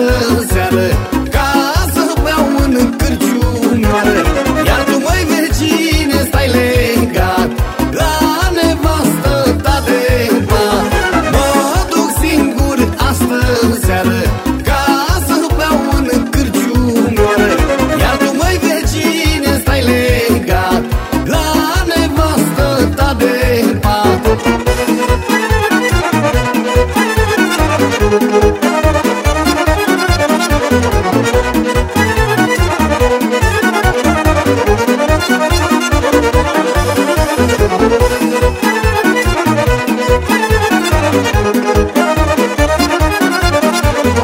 astăzi seară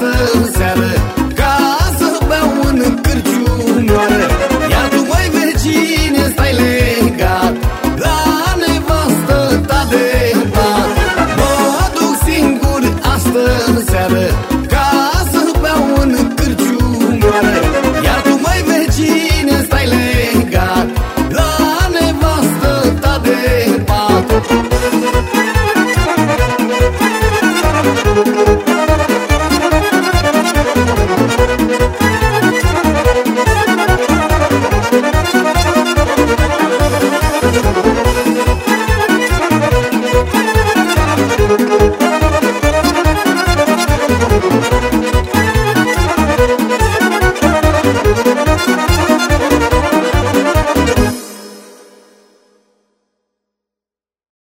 never